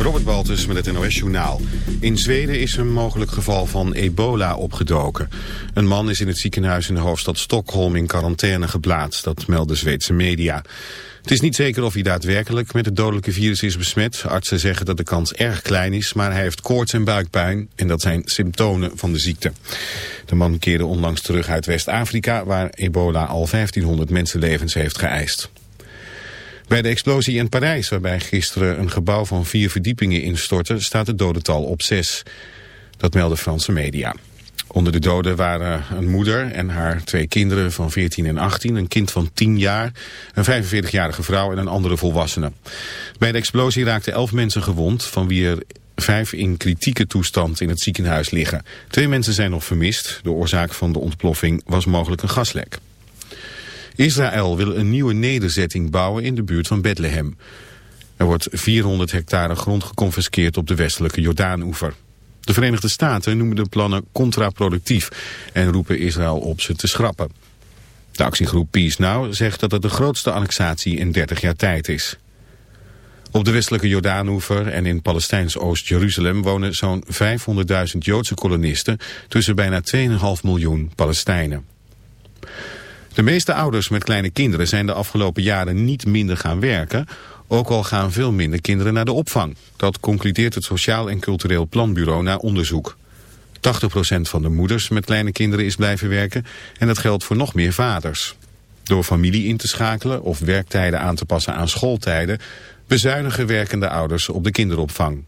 Robert Baltus met het NOS Journaal. In Zweden is een mogelijk geval van ebola opgedoken. Een man is in het ziekenhuis in de hoofdstad Stockholm in quarantaine geplaatst. Dat melden Zweedse media. Het is niet zeker of hij daadwerkelijk met het dodelijke virus is besmet. Artsen zeggen dat de kans erg klein is, maar hij heeft koorts en buikpijn. En dat zijn symptomen van de ziekte. De man keerde onlangs terug uit West-Afrika, waar ebola al 1500 mensenlevens heeft geëist. Bij de explosie in Parijs, waarbij gisteren een gebouw van vier verdiepingen instortte, staat het dodental op zes. Dat melden Franse media. Onder de doden waren een moeder en haar twee kinderen van 14 en 18, een kind van 10 jaar, een 45-jarige vrouw en een andere volwassene. Bij de explosie raakten elf mensen gewond, van wie er vijf in kritieke toestand in het ziekenhuis liggen. Twee mensen zijn nog vermist. De oorzaak van de ontploffing was mogelijk een gaslek. Israël wil een nieuwe nederzetting bouwen in de buurt van Bethlehem. Er wordt 400 hectare grond geconfiskeerd op de westelijke Jordaanoever. De Verenigde Staten noemen de plannen contraproductief en roepen Israël op ze te schrappen. De actiegroep Peace Now zegt dat het de grootste annexatie in 30 jaar tijd is. Op de westelijke Jordaanoever en in Palestijns Oost-Jeruzalem wonen zo'n 500.000 Joodse kolonisten tussen bijna 2,5 miljoen Palestijnen. De meeste ouders met kleine kinderen zijn de afgelopen jaren niet minder gaan werken, ook al gaan veel minder kinderen naar de opvang. Dat concludeert het Sociaal en Cultureel Planbureau na onderzoek. 80% van de moeders met kleine kinderen is blijven werken en dat geldt voor nog meer vaders. Door familie in te schakelen of werktijden aan te passen aan schooltijden bezuinigen werkende ouders op de kinderopvang.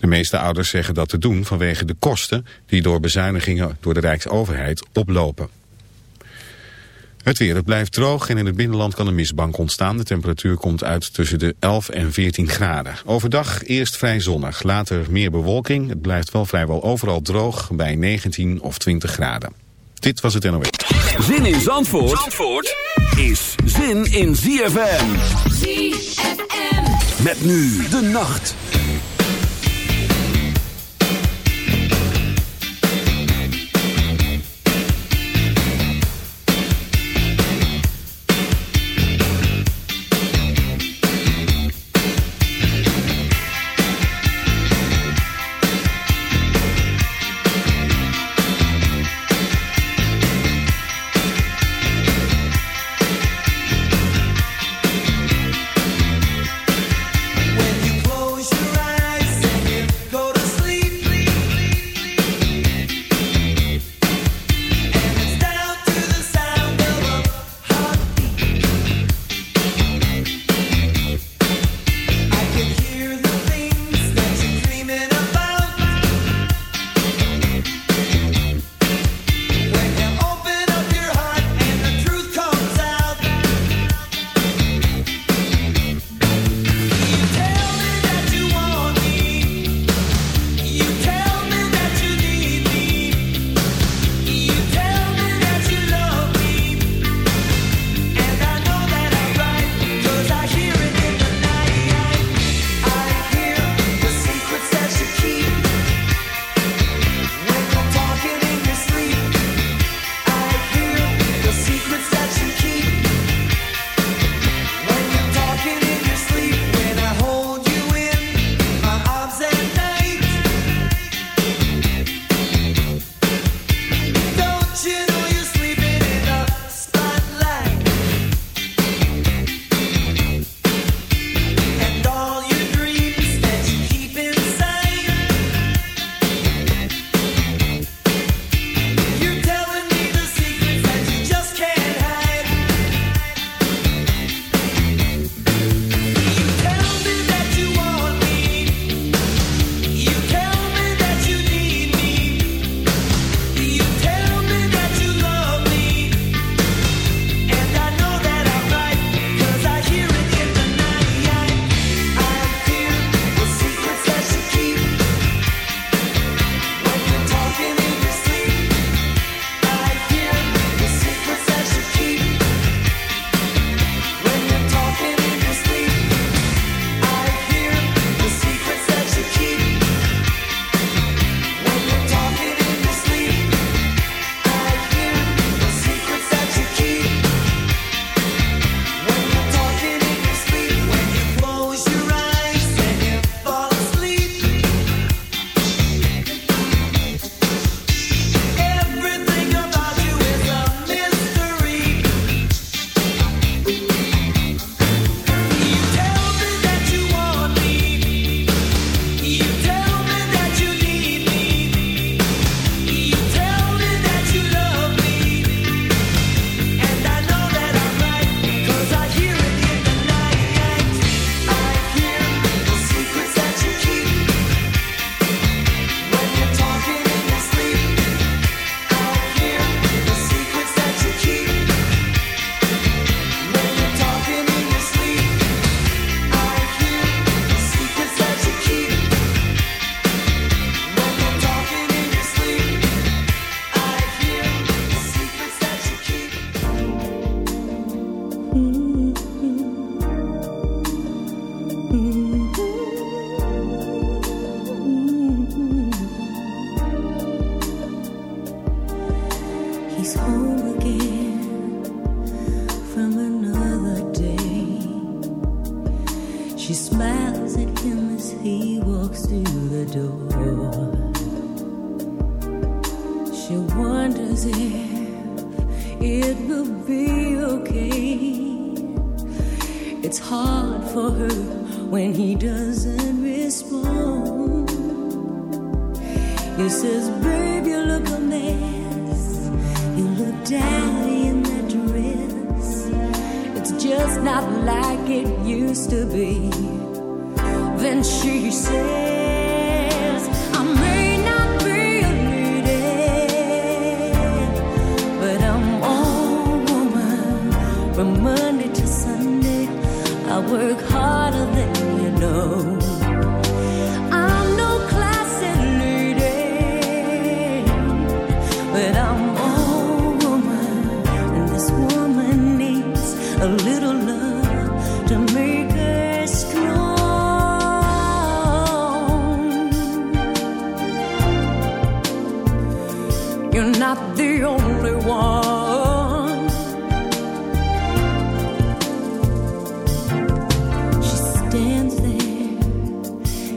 De meeste ouders zeggen dat te doen vanwege de kosten die door bezuinigingen door de Rijksoverheid oplopen. Het weer, het blijft droog en in het binnenland kan een mistbank ontstaan. De temperatuur komt uit tussen de 11 en 14 graden. Overdag eerst vrij zonnig, later meer bewolking. Het blijft wel vrijwel overal droog bij 19 of 20 graden. Dit was het NOW. Zin in Zandvoort, Zandvoort is zin in ZFM. ZFM. Met nu de nacht.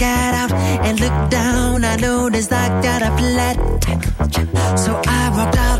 got out and looked down. I noticed I got a flat. So I walked out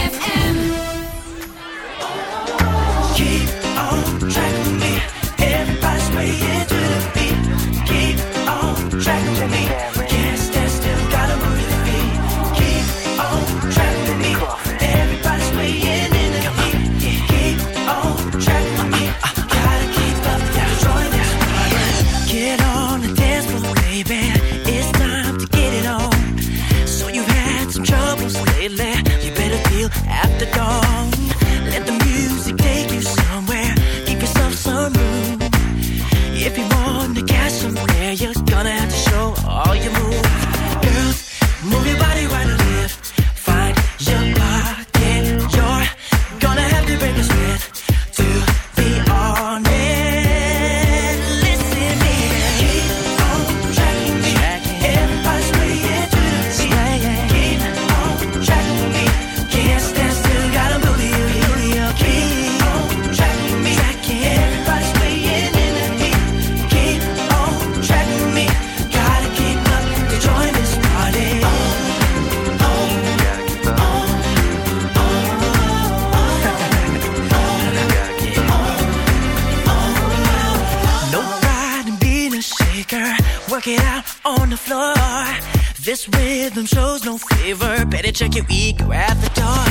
This rhythm shows no favor. Better check your ego at the door.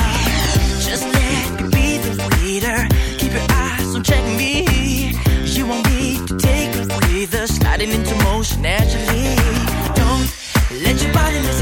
Just let me be the leader. Keep your eyes on check me. You want me to take a breather, sliding into motion naturally. Don't let your body miss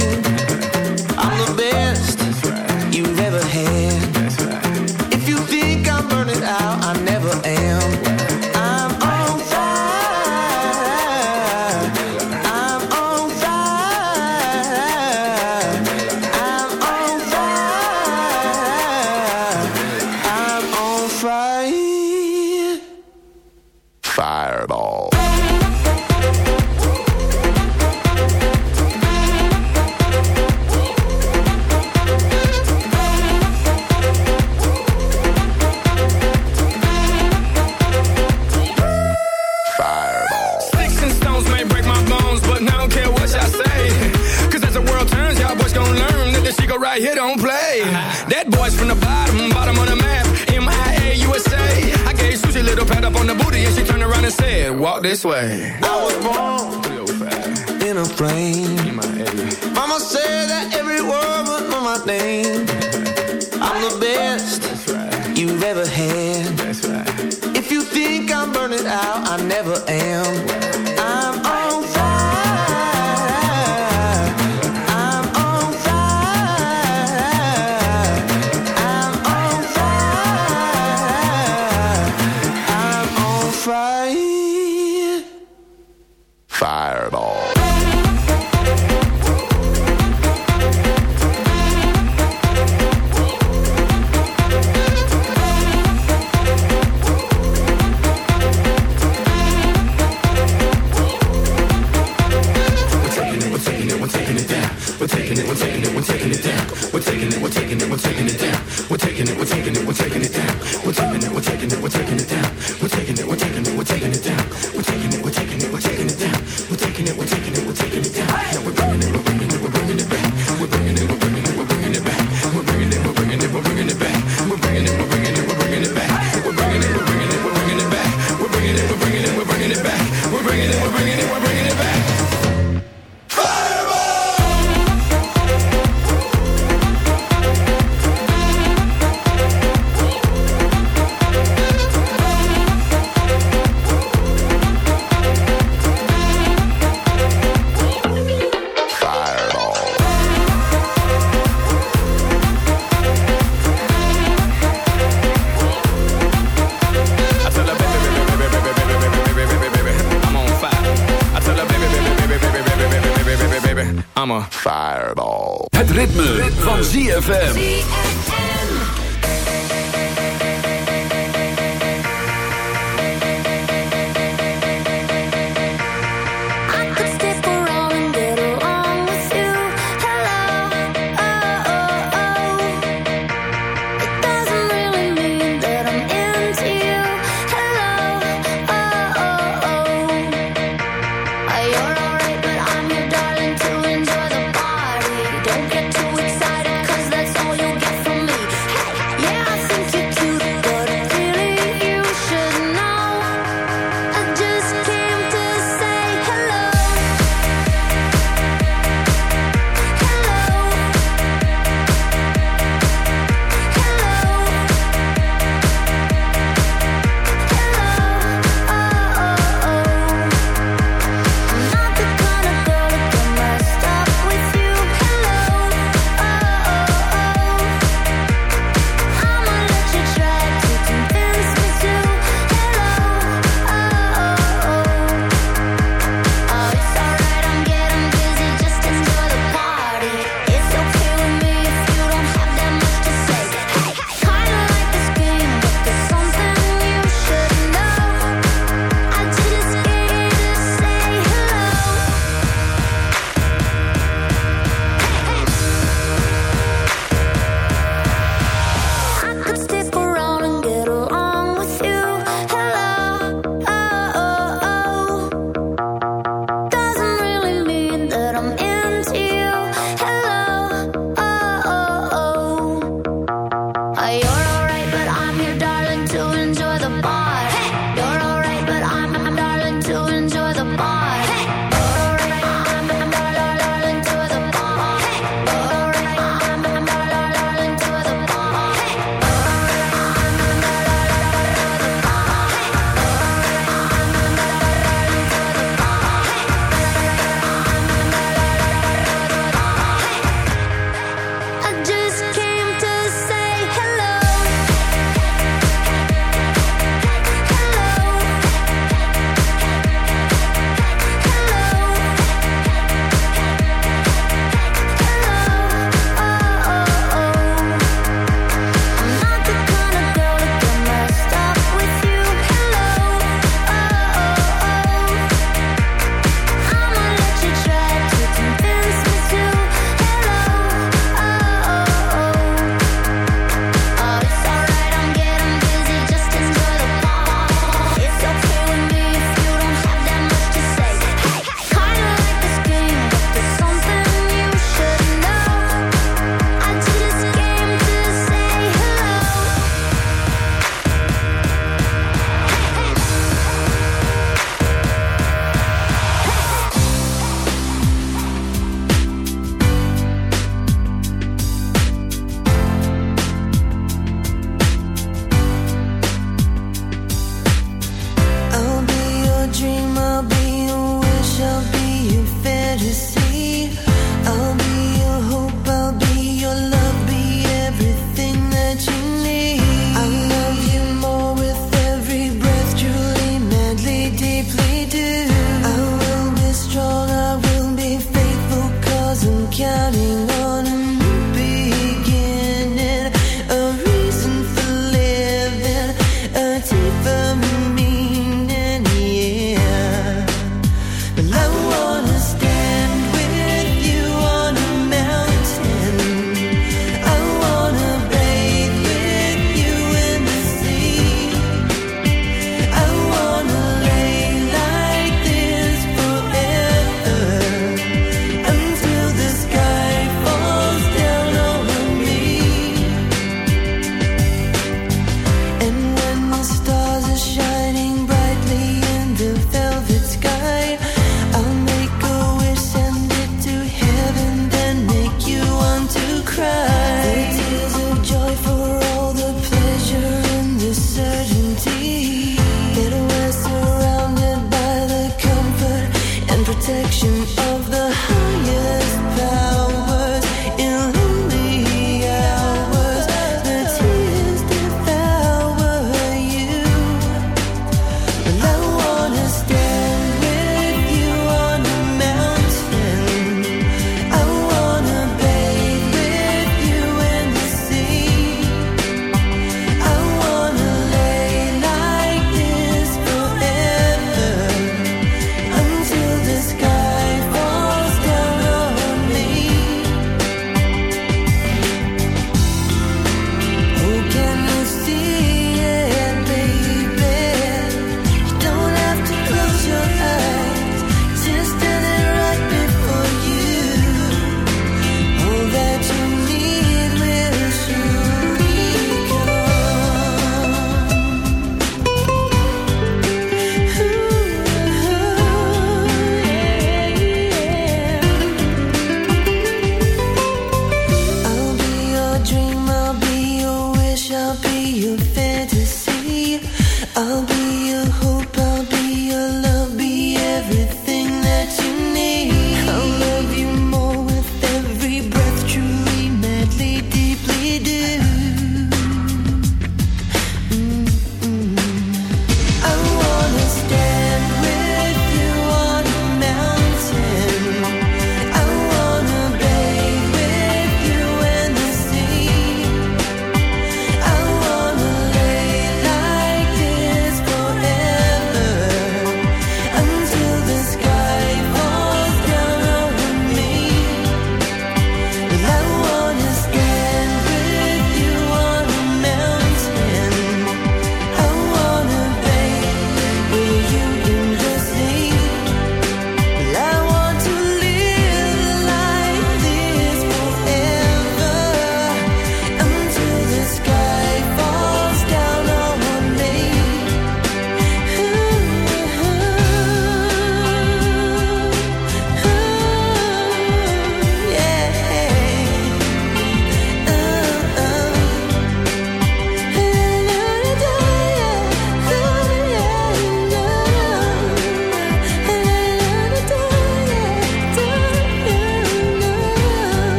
at all. this way.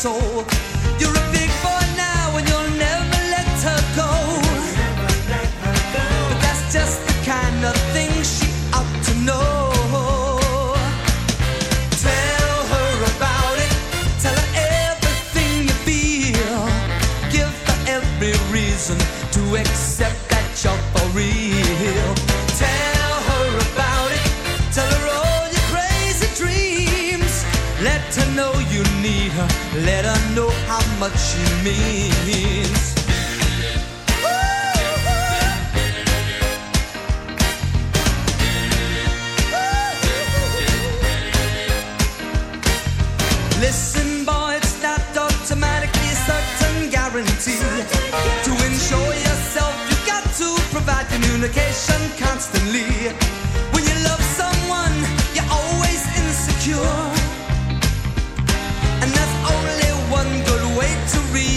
Soul. You're much she means. Listen, boy, it's not automatically certain guarantee. To ensure yourself, you got to provide communication constantly.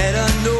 Let her know